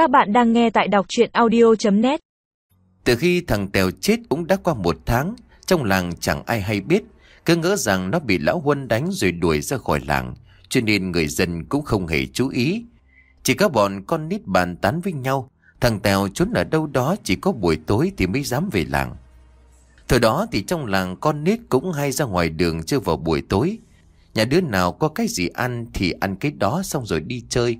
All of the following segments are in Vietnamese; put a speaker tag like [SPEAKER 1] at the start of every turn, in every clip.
[SPEAKER 1] Các bạn đang nghe tại đọc chuyện audio.net
[SPEAKER 2] Từ khi thằng Tèo chết cũng đã qua một tháng, trong làng chẳng ai hay biết, cứ ngỡ rằng nó bị lão Huân đánh rồi đuổi ra khỏi làng, cho nên người dân cũng không hề chú ý. Chỉ có bọn con nít bàn tán với nhau, thằng Tèo trốn ở đâu đó chỉ có buổi tối thì mới dám về làng. Thời đó thì trong làng con nít cũng hay ra ngoài đường chơi vào buổi tối. Nhà đứa nào có cái gì ăn thì ăn cái đó xong rồi đi chơi.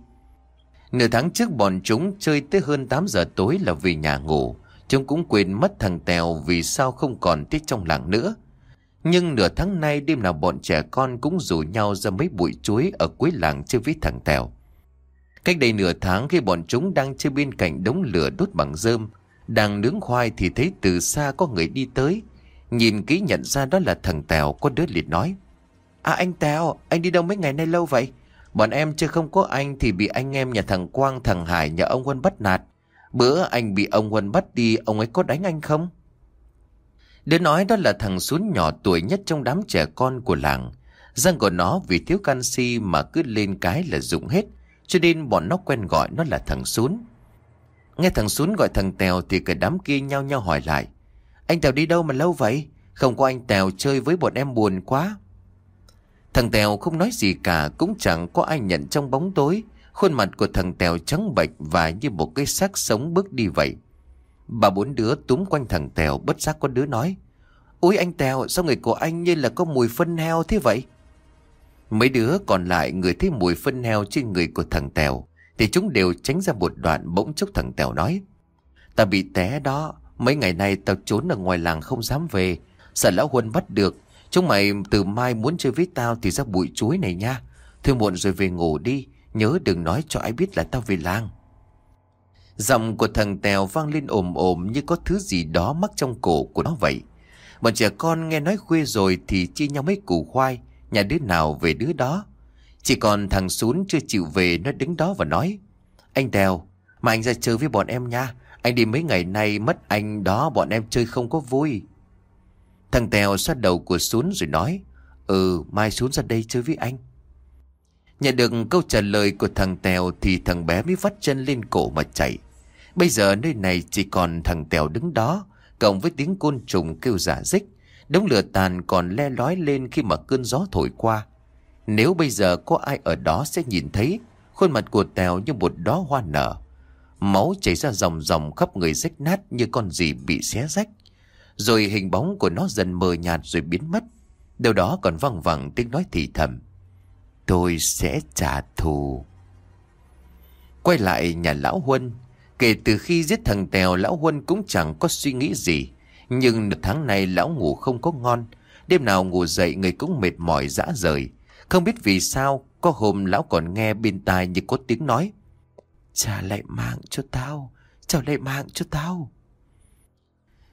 [SPEAKER 2] Nửa tháng trước bọn chúng chơi tới hơn 8 giờ tối là về nhà ngủ. Chúng cũng quên mất thằng Tèo vì sao không còn tiết trong làng nữa. Nhưng nửa tháng nay đêm nào bọn trẻ con cũng rủ nhau ra mấy bụi chuối ở cuối làng chơi với thằng Tèo. Cách đây nửa tháng khi bọn chúng đang chơi bên cạnh đống lửa đốt bằng rơm, đang nướng khoai thì thấy từ xa có người đi tới. Nhìn kỹ nhận ra đó là thằng Tèo có đứa liệt nói. À anh Tèo, anh đi đâu mấy ngày nay lâu vậy? Bọn em chưa không có anh thì bị anh em nhà thằng Quang, thằng Hải nhà ông Huân bắt nạt. Bữa anh bị ông Huân bắt đi, ông ấy có đánh anh không? Đứa nói đó là thằng xuống nhỏ tuổi nhất trong đám trẻ con của làng. Răng của nó vì thiếu canxi mà cứ lên cái là rụng hết. Cho nên bọn nó quen gọi nó là thằng xuống. Nghe thằng xuống gọi thằng Tèo thì cả đám kia nhau nhau hỏi lại. Anh Tèo đi đâu mà lâu vậy? Không có anh Tèo chơi với bọn em buồn quá. Thằng Tèo không nói gì cả cũng chẳng có ai nhận trong bóng tối. Khuôn mặt của thằng Tèo trắng bệch và như một cái xác sống bước đi vậy. Bà bốn đứa túm quanh thằng Tèo bất giác có đứa nói. Ôi anh Tèo sao người của anh như là có mùi phân heo thế vậy? Mấy đứa còn lại người thấy mùi phân heo trên người của thằng Tèo thì chúng đều tránh ra một đoạn bỗng chốc thằng Tèo nói. Ta bị té đó, mấy ngày nay tao trốn ở ngoài làng không dám về. Sợ lão Huân bắt được Chúng mày từ mai muốn chơi với tao thì ra bụi chuối này nha. Thôi muộn rồi về ngủ đi. Nhớ đừng nói cho ai biết là tao về làng. Giọng của thằng Tèo vang lên ồm ồm như có thứ gì đó mắc trong cổ của nó vậy. Bọn trẻ con nghe nói khuya rồi thì chia nhau mấy củ khoai, nhà đứa nào về đứa đó. Chỉ còn thằng Sún chưa chịu về nó đứng đó và nói. Anh Tèo, mà anh ra chơi với bọn em nha. Anh đi mấy ngày nay mất anh đó bọn em chơi không có vui. Thằng Tèo xoát đầu của Sún rồi nói Ừ mai Sún ra đây chơi với anh. Nhận được câu trả lời của thằng Tèo Thì thằng bé mới vắt chân lên cổ mà chạy. Bây giờ nơi này chỉ còn thằng Tèo đứng đó, Cộng với tiếng côn trùng kêu giả dích, Đống lửa tàn còn le lói lên khi mà cơn gió thổi qua. Nếu bây giờ có ai ở đó sẽ nhìn thấy, Khuôn mặt của Tèo như một đóa hoa nở. Máu chảy ra dòng dòng khắp người rách nát như con gì bị xé rách rồi hình bóng của nó dần mờ nhạt rồi biến mất. Điều đó còn văng vẳng tiếng nói thì thầm. Tôi sẽ trả thù. Quay lại nhà lão Huân. Kể từ khi giết thằng Tèo, Lão Huân cũng chẳng có suy nghĩ gì. Nhưng nửa tháng này lão ngủ không có ngon. Đêm nào ngủ dậy, người cũng mệt mỏi dã rời. Không biết vì sao, Có hôm lão còn nghe bên tai như có tiếng nói. Trả lại mạng cho tao, Trả lại mạng cho tao.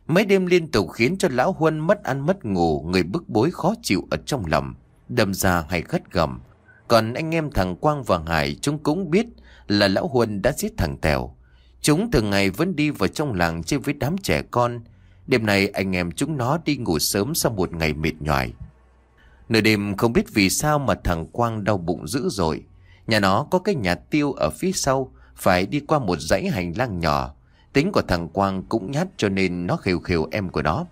[SPEAKER 2] Mấy đêm liên tục khiến cho lão Huân mất ăn mất ngủ, người bức bối khó chịu ở trong lòng, đâm ra hay gắt gầm. Còn anh em thằng Quang và Hải chúng cũng biết là lão Huân đã giết thằng Tèo. Chúng thường ngày vẫn đi vào trong làng chơi với đám trẻ con. Đêm này anh em chúng nó đi ngủ sớm sau một ngày mệt nhoài. Nửa đêm không biết vì sao mà thằng Quang đau bụng dữ rồi. Nhà nó có cái nhà tiêu ở phía sau, phải đi qua một dãy hành lang nhỏ. Tính của thằng Quang cũng nhát cho nên nó khều khều em của nó.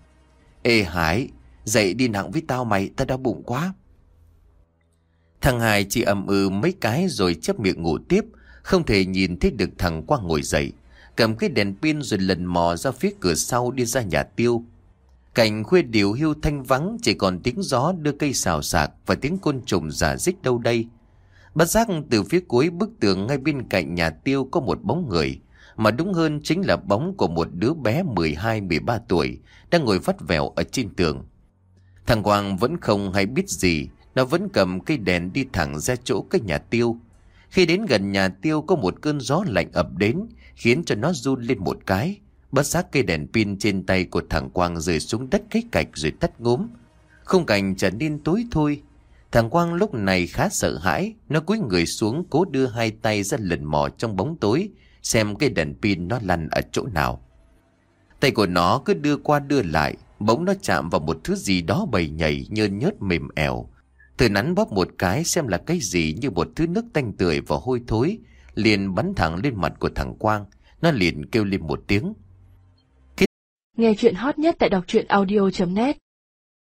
[SPEAKER 2] Ê Hải, dậy đi nặng với tao mày, tao đau bụng quá. Thằng Hải chỉ ầm ừ mấy cái rồi chấp miệng ngủ tiếp, không thể nhìn thấy được thằng Quang ngồi dậy. Cầm cái đèn pin rồi lần mò ra phía cửa sau đi ra nhà tiêu. Cảnh khuya điều hưu thanh vắng chỉ còn tiếng gió đưa cây xào xạc và tiếng côn trùng giả dích đâu đây. Bất giác từ phía cuối bức tường ngay bên cạnh nhà tiêu có một bóng người mà đúng hơn chính là bóng của một đứa bé 12-13 tuổi đang ngồi vắt vẻo ở trên tường. Thằng Quang vẫn không hay biết gì, nó vẫn cầm cây đèn đi thẳng ra chỗ cái nhà tiêu. Khi đến gần nhà tiêu có một cơn gió lạnh ập đến, khiến cho nó run lên một cái. Bất giác cây đèn pin trên tay của thằng Quang rơi xuống đất cái cạch rồi tắt ngốm. Không cảnh trở nên tối thui. Thằng Quang lúc này khá sợ hãi, nó cúi người xuống cố đưa hai tay ra lần mò trong bóng tối, xem cái đèn pin nó lăn ở chỗ nào. Tay của nó cứ đưa qua đưa lại, bỗng nó chạm vào một thứ gì đó bầy nhảy nhơn nhớt mềm ẻo. Từ nắn bóp một cái xem là cái gì như một thứ nước tanh tưởi và hôi thối, liền bắn thẳng lên mặt của thằng Quang. Nó liền kêu lên một tiếng.
[SPEAKER 3] Nghe chuyện hot nhất tại đọc truyện audio.net